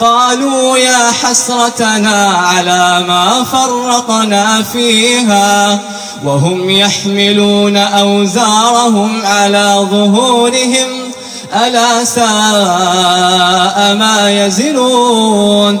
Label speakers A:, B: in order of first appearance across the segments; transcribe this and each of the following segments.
A: قالوا يا حسرتنا على ما فرطنا فيها وهم يحملون أوزارهم على ظهورهم ألا ساء ما يزرون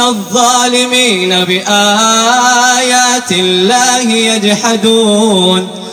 A: الظالمين بآيات الله يجحدون.